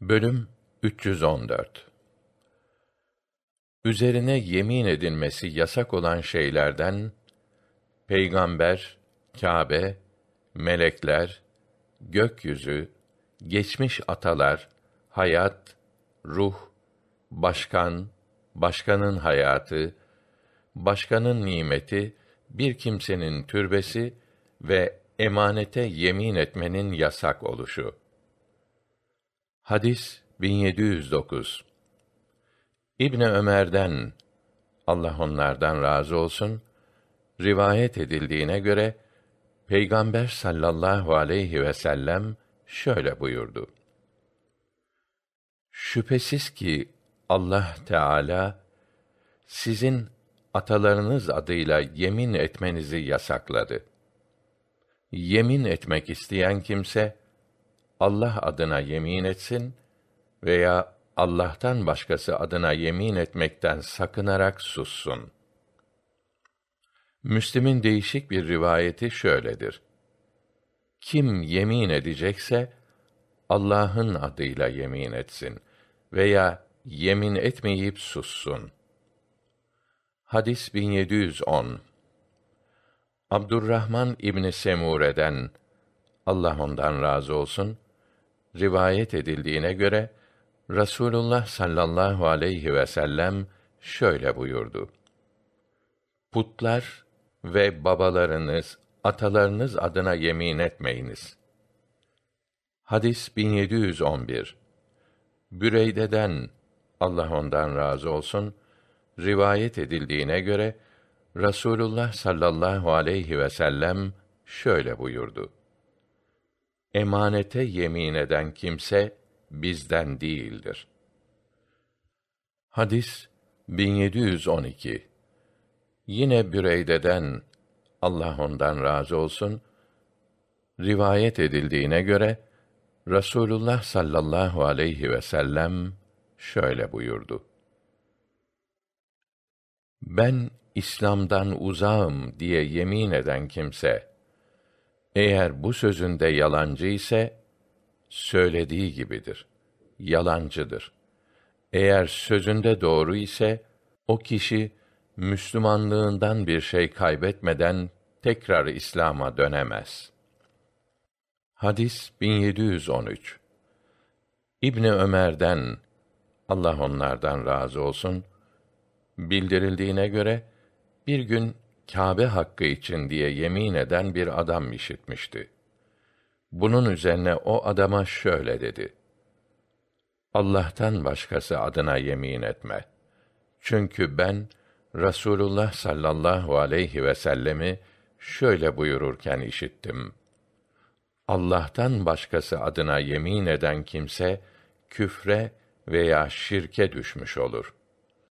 Bölüm 314 Üzerine yemin edilmesi yasak olan şeylerden peygamber, Kâbe, melekler, gökyüzü, geçmiş atalar, hayat, ruh, başkan, başkanın hayatı, başkanın nimeti, bir kimsenin türbesi ve emanete yemin etmenin yasak oluşu. Hadis 1709 İbni Ömer'den Allah onlardan razı olsun rivayet edildiğine göre Peygamber sallallahu aleyhi ve sellem şöyle buyurdu. Şüphesiz ki Allah Teala sizin atalarınız adıyla yemin etmenizi yasakladı. Yemin etmek isteyen kimse Allah adına yemin etsin veya Allah'tan başkası adına yemin etmekten sakınarak sussun. Müslim'in değişik bir rivayeti şöyledir. Kim yemin edecekse Allah'ın adıyla yemin etsin veya yemin etmeyip sussun. Hadis 1710 Abdurrahman İbni Semure'den Allah ondan razı olsun rivayet edildiğine göre Rasulullah sallallahu aleyhi ve sellem şöyle buyurdu. Putlar ve babalarınız, atalarınız adına yemin etmeyiniz. Hadis 1711 Büreyde'den Allah ondan razı olsun rivayet edildiğine göre Rasulullah sallallahu aleyhi ve sellem şöyle buyurdu emanete yemin eden kimse bizden değildir. Hadis 1712 Yine Büreyde'den Allah ondan razı olsun rivayet edildiğine göre Rasulullah sallallahu aleyhi ve sellem şöyle buyurdu. Ben İslam'dan uzağım diye yemin eden kimse eğer bu sözünde yalancı ise söylediği gibidir. Yalancıdır. Eğer sözünde doğru ise o kişi Müslümanlığından bir şey kaybetmeden tekrar İslam'a dönemez. Hadis 1713 İbni Ömer'den Allah onlardan razı olsun bildirildiğine göre bir gün Kâbe hakkı için diye yemin eden bir adam işitmişti. Bunun üzerine o adama şöyle dedi: Allah'tan başkası adına yemin etme. Çünkü ben Rasulullah sallallahu aleyhi ve sellemi şöyle buyururken işittim. Allah'tan başkası adına yemin eden kimse küfre veya şirke düşmüş olur.''